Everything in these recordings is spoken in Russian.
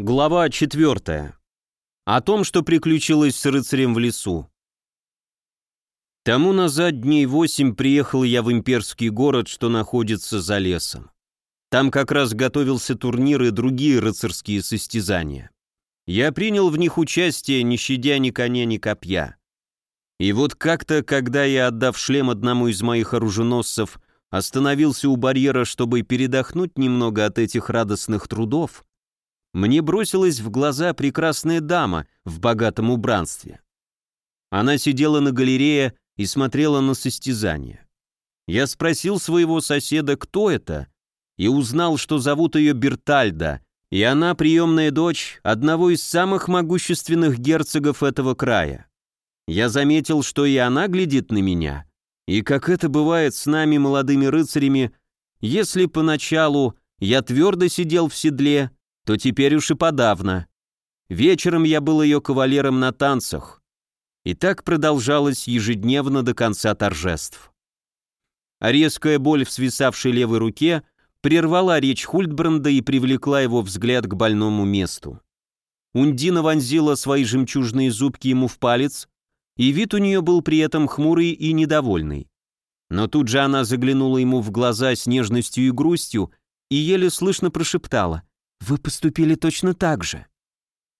Глава 4. О том, что приключилось с рыцарем в лесу. Тому назад дней восемь приехал я в имперский город, что находится за лесом. Там как раз готовился турнир и другие рыцарские состязания. Я принял в них участие, не щадя ни коня, ни копья. И вот как-то, когда я, отдав шлем одному из моих оруженосцев, остановился у барьера, чтобы передохнуть немного от этих радостных трудов, мне бросилась в глаза прекрасная дама в богатом убранстве. Она сидела на галерее и смотрела на состязание. Я спросил своего соседа, кто это, и узнал, что зовут ее Бертальда, и она приемная дочь одного из самых могущественных герцогов этого края. Я заметил, что и она глядит на меня, и как это бывает с нами, молодыми рыцарями, если поначалу я твердо сидел в седле, то теперь уж и подавно. Вечером я был ее кавалером на танцах. И так продолжалось ежедневно до конца торжеств. А резкая боль в свисавшей левой руке прервала речь Хультбранда и привлекла его взгляд к больному месту. Ундина вонзила свои жемчужные зубки ему в палец, и вид у нее был при этом хмурый и недовольный. Но тут же она заглянула ему в глаза с нежностью и грустью и еле слышно прошептала вы поступили точно так же».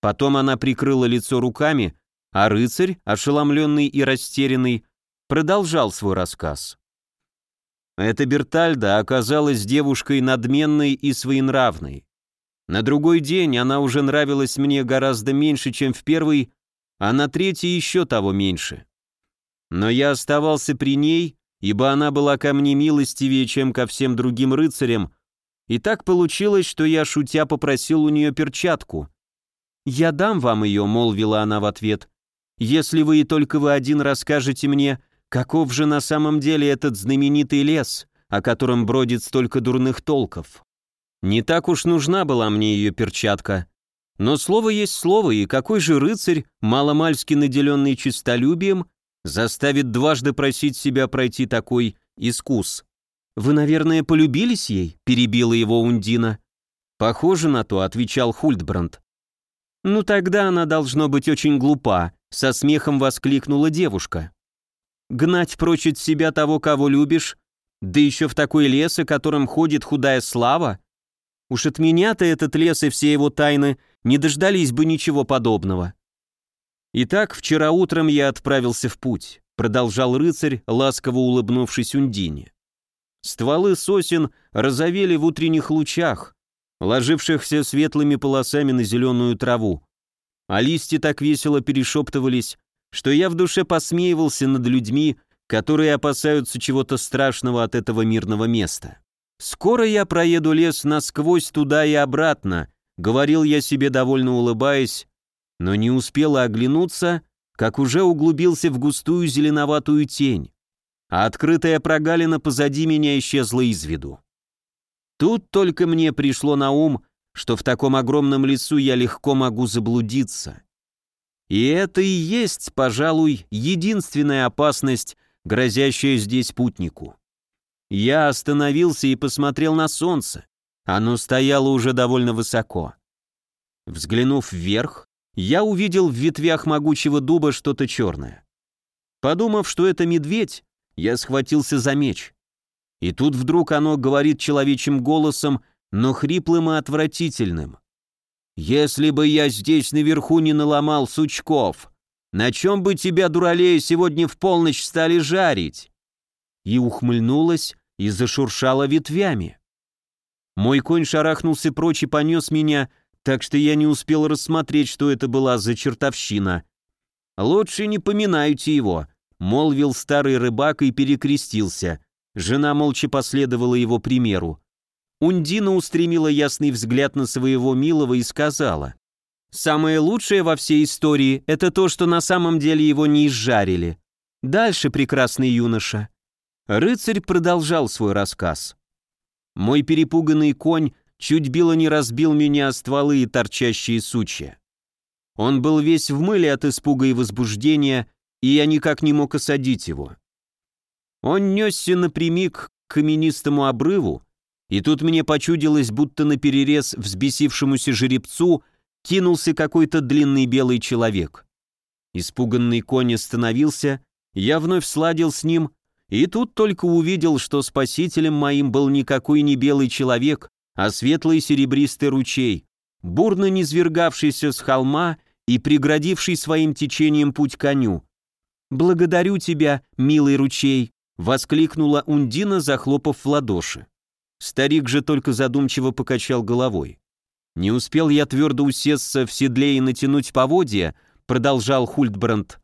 Потом она прикрыла лицо руками, а рыцарь, ошеломленный и растерянный, продолжал свой рассказ. Эта Бертальда оказалась девушкой надменной и своенравной. На другой день она уже нравилась мне гораздо меньше, чем в первый, а на третий еще того меньше. Но я оставался при ней, ибо она была ко мне милостивее, чем ко всем другим рыцарям, и так получилось, что я, шутя, попросил у нее перчатку. «Я дам вам ее», — молвила она в ответ, «если вы и только вы один расскажете мне, каков же на самом деле этот знаменитый лес, о котором бродит столько дурных толков». Не так уж нужна была мне ее перчатка. Но слово есть слово, и какой же рыцарь, маломальски наделенный честолюбием, заставит дважды просить себя пройти такой искус? «Вы, наверное, полюбились ей?» – перебила его Ундина. «Похоже на то», – отвечал Хультбранд. «Ну тогда она должно быть очень глупа», – со смехом воскликнула девушка. «Гнать прочь от себя того, кого любишь, да еще в такой лес, о котором ходит худая слава? Уж от меня-то этот лес и все его тайны не дождались бы ничего подобного». «Итак, вчера утром я отправился в путь», — продолжал рыцарь, ласково улыбнувшись Ундине. Стволы сосен розовели в утренних лучах, ложившихся светлыми полосами на зеленую траву. А листья так весело перешептывались, что я в душе посмеивался над людьми, которые опасаются чего-то страшного от этого мирного места. «Скоро я проеду лес насквозь туда и обратно», — говорил я себе, довольно улыбаясь, но не успела оглянуться, как уже углубился в густую зеленоватую тень а открытая прогалина позади меня исчезла из виду. Тут только мне пришло на ум, что в таком огромном лесу я легко могу заблудиться. И это и есть, пожалуй, единственная опасность, грозящая здесь путнику. Я остановился и посмотрел на солнце. Оно стояло уже довольно высоко. Взглянув вверх, я увидел в ветвях могучего дуба что-то черное. Подумав, что это медведь, я схватился за меч. И тут вдруг оно говорит человечьим голосом, но хриплым и отвратительным. «Если бы я здесь наверху не наломал сучков, на чем бы тебя, дуралея, сегодня в полночь стали жарить?» И ухмыльнулась и зашуршала ветвями. Мой конь шарахнулся прочь и понес меня, так что я не успел рассмотреть, что это была за чертовщина. «Лучше не поминайте его», молвил старый рыбак и перекрестился. Жена молча последовала его примеру. Ундина устремила ясный взгляд на своего милого и сказала. «Самое лучшее во всей истории – это то, что на самом деле его не изжарили. Дальше, прекрасный юноша». Рыцарь продолжал свой рассказ. «Мой перепуганный конь чуть било не разбил меня стволы и торчащие сучья. Он был весь в мыле от испуга и возбуждения, и я никак не мог осадить его. Он несся напрямик к каменистому обрыву, и тут мне почудилось, будто наперерез взбесившемуся жеребцу кинулся какой-то длинный белый человек. Испуганный конь остановился, я вновь сладил с ним, и тут только увидел, что спасителем моим был никакой не белый человек, а светлый серебристый ручей, бурно низвергавшийся с холма и преградивший своим течением путь коню. «Благодарю тебя, милый ручей!» — воскликнула Ундина, захлопав в ладоши. Старик же только задумчиво покачал головой. «Не успел я твердо усесться в седле и натянуть поводья», — продолжал Хультбранд.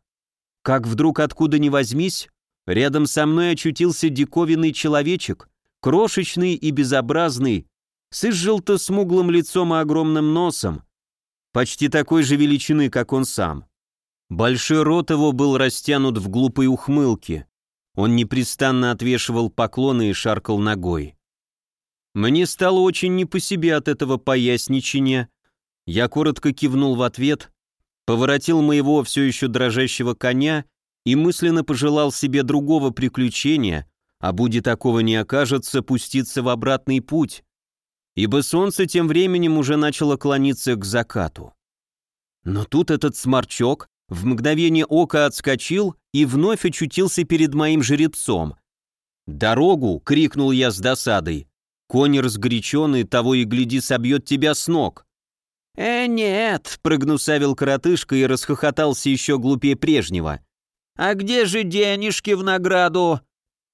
«Как вдруг откуда ни возьмись, рядом со мной очутился диковинный человечек, крошечный и безобразный, с изжелто-смуглым лицом и огромным носом, почти такой же величины, как он сам. Большой рот его был растянут в глупой ухмылке. Он непрестанно отвешивал поклоны и шаркал ногой. Мне стало очень не по себе от этого поясничения. Я коротко кивнул в ответ, поворотил моего все еще дрожащего коня и мысленно пожелал себе другого приключения, а будет такого не окажется, пуститься в обратный путь, ибо солнце тем временем уже начало клониться к закату. Но тут этот сморчок в мгновение ока отскочил и вновь очутился перед моим жеребцом. «Дорогу!» — крикнул я с досадой. «Конь разгоряченный, того и гляди, собьет тебя с ног!» «Э, нет!» — прогнусавил коротышка и расхохотался еще глупее прежнего. «А где же денежки в награду?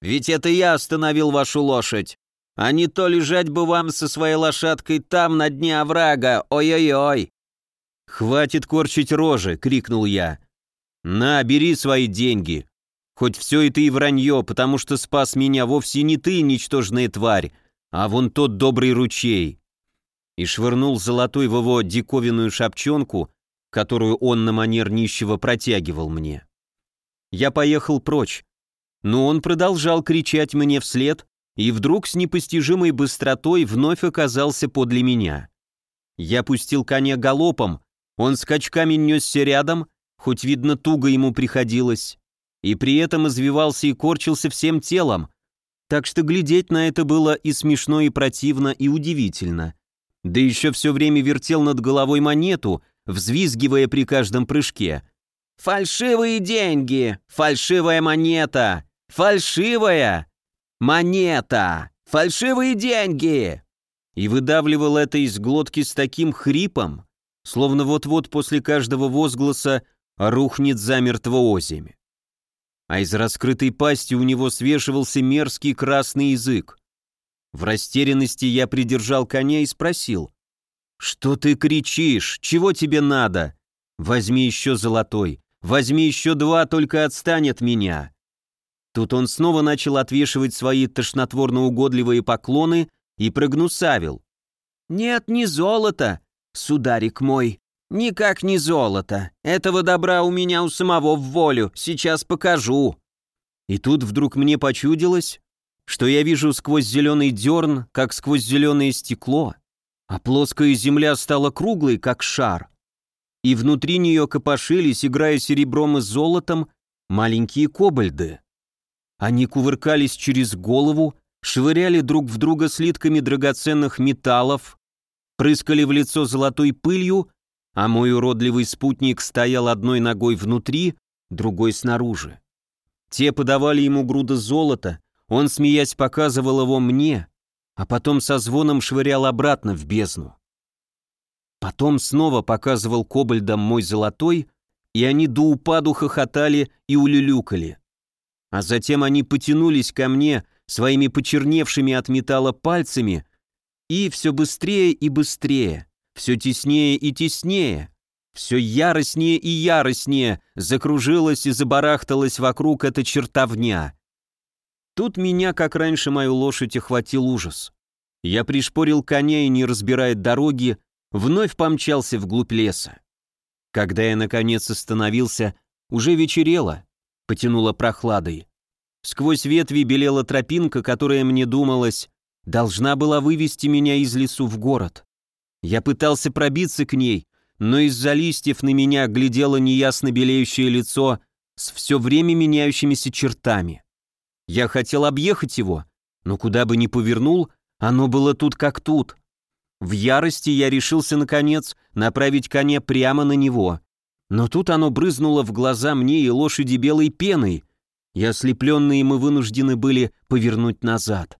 Ведь это я остановил вашу лошадь. А не то лежать бы вам со своей лошадкой там, на дне оврага, ой-ой-ой!» «Хватит корчить рожи!» — крикнул я. «На, бери свои деньги. Хоть все это и вранье, потому что спас меня вовсе не ты, ничтожная тварь, а вон тот добрый ручей». И швырнул золотой в его диковинную шапчонку, которую он на манер нищего протягивал мне. Я поехал прочь, но он продолжал кричать мне вслед и вдруг с непостижимой быстротой вновь оказался подле меня. Я пустил коня галопом, он скачками несся рядом, хоть, видно, туго ему приходилось, и при этом извивался и корчился всем телом, так что глядеть на это было и смешно, и противно, и удивительно. Да еще все время вертел над головой монету, взвизгивая при каждом прыжке. «Фальшивые деньги! Фальшивая монета! Фальшивая! Монета! Фальшивые деньги!» И выдавливал это из глотки с таким хрипом, словно вот-вот после каждого возгласа рухнет замертво озимь. А из раскрытой пасти у него свешивался мерзкий красный язык. В растерянности я придержал коня и спросил, «Что ты кричишь? Чего тебе надо? Возьми еще золотой, возьми еще два, только отстань от меня». Тут он снова начал отвешивать свои тошнотворно-угодливые поклоны и прогнусавил. «Нет, не золото, сударик мой, никак не золото. Этого добра у меня у самого в волю, сейчас покажу». И тут вдруг мне почудилось, что я вижу сквозь зеленый дерн, как сквозь зеленое стекло, а плоская земля стала круглой, как шар. И внутри нее копошились, играя серебром и золотом, маленькие кобальды. Они кувыркались через голову, швыряли друг в друга слитками драгоценных металлов, прыскали в лицо золотой пылью, а мой уродливый спутник стоял одной ногой внутри, другой снаружи. Те подавали ему груды золота, он, смеясь, показывал его мне, а потом со звоном швырял обратно в бездну. Потом снова показывал кобальдам мой золотой, и они до упаду хохотали и улюлюкали. А затем они потянулись ко мне своими почерневшими от металла пальцами и все быстрее и быстрее, все теснее и теснее, все яростнее и яростнее закружилась и забарахталась вокруг эта чертовня. Тут меня, как раньше мою лошадь, охватил ужас. Я пришпорил коня и, не разбирая дороги, вновь помчался вглубь леса. Когда я, наконец, остановился, уже вечерело, потянуло прохладой. Сквозь ветви белела тропинка, которая мне думалась, должна была вывести меня из лесу в город. Я пытался пробиться к ней, но из-за листьев на меня глядело неясно белеющее лицо с все время меняющимися чертами. Я хотел объехать его, но куда бы ни повернул, оно было тут как тут. В ярости я решился, наконец, направить коня прямо на него. Но тут оно брызнуло в глаза мне и лошади белой пеной, и ослепленные мы вынуждены были повернуть назад.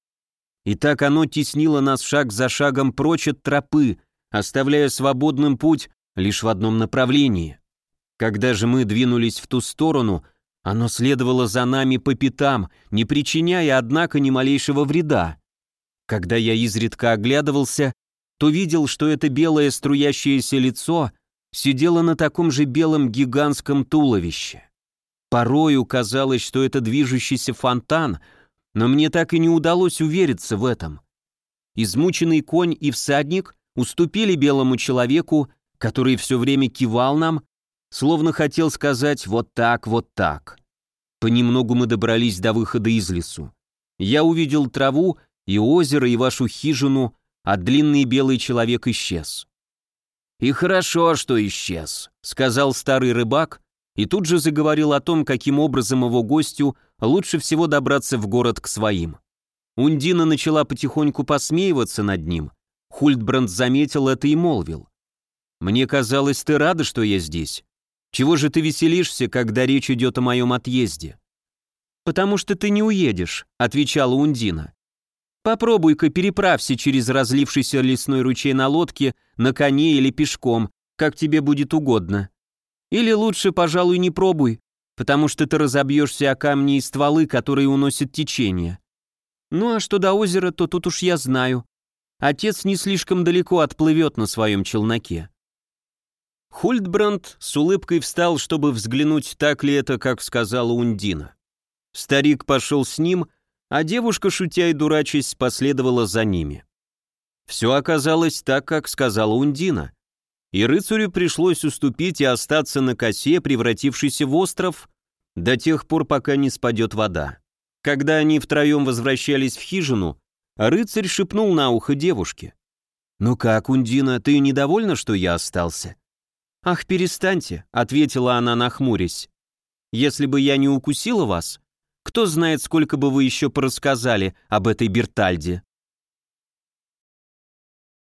И так оно теснило нас шаг за шагом прочь от тропы, оставляя свободным путь лишь в одном направлении. Когда же мы двинулись в ту сторону, оно следовало за нами по пятам, не причиняя, однако, ни малейшего вреда. Когда я изредка оглядывался, то видел, что это белое струящееся лицо сидело на таком же белом гигантском туловище. Порою казалось, что это движущийся фонтан, но мне так и не удалось увериться в этом. Измученный конь и всадник уступили белому человеку, который все время кивал нам, словно хотел сказать «вот так, вот так». Понемногу мы добрались до выхода из лесу. Я увидел траву и озеро, и вашу хижину, а длинный белый человек исчез. «И хорошо, что исчез», — сказал старый рыбак, и тут же заговорил о том, каким образом его гостю лучше всего добраться в город к своим. Ундина начала потихоньку посмеиваться над ним. Хультбранд заметил это и молвил. «Мне казалось, ты рада, что я здесь. Чего же ты веселишься, когда речь идет о моем отъезде?» «Потому что ты не уедешь», — отвечала Ундина. «Попробуй-ка переправься через разлившийся лесной ручей на лодке, на коне или пешком, как тебе будет угодно. Или лучше, пожалуй, не пробуй, потому что ты разобьешься о камни и стволы, которые уносят течение. Ну а что до озера, то тут уж я знаю. Отец не слишком далеко отплывет на своем челноке. Хультбранд с улыбкой встал, чтобы взглянуть, так ли это, как сказала Ундина. Старик пошел с ним, а девушка, шутя и дурачась, последовала за ними. Все оказалось так, как сказала Ундина и рыцарю пришлось уступить и остаться на косе, превратившейся в остров, до тех пор, пока не спадет вода. Когда они втроем возвращались в хижину, рыцарь шепнул на ухо девушке. «Ну как, Ундина, ты недовольна, что я остался?» «Ах, перестаньте», — ответила она, нахмурясь. «Если бы я не укусила вас, кто знает, сколько бы вы еще порассказали об этой Бертальде».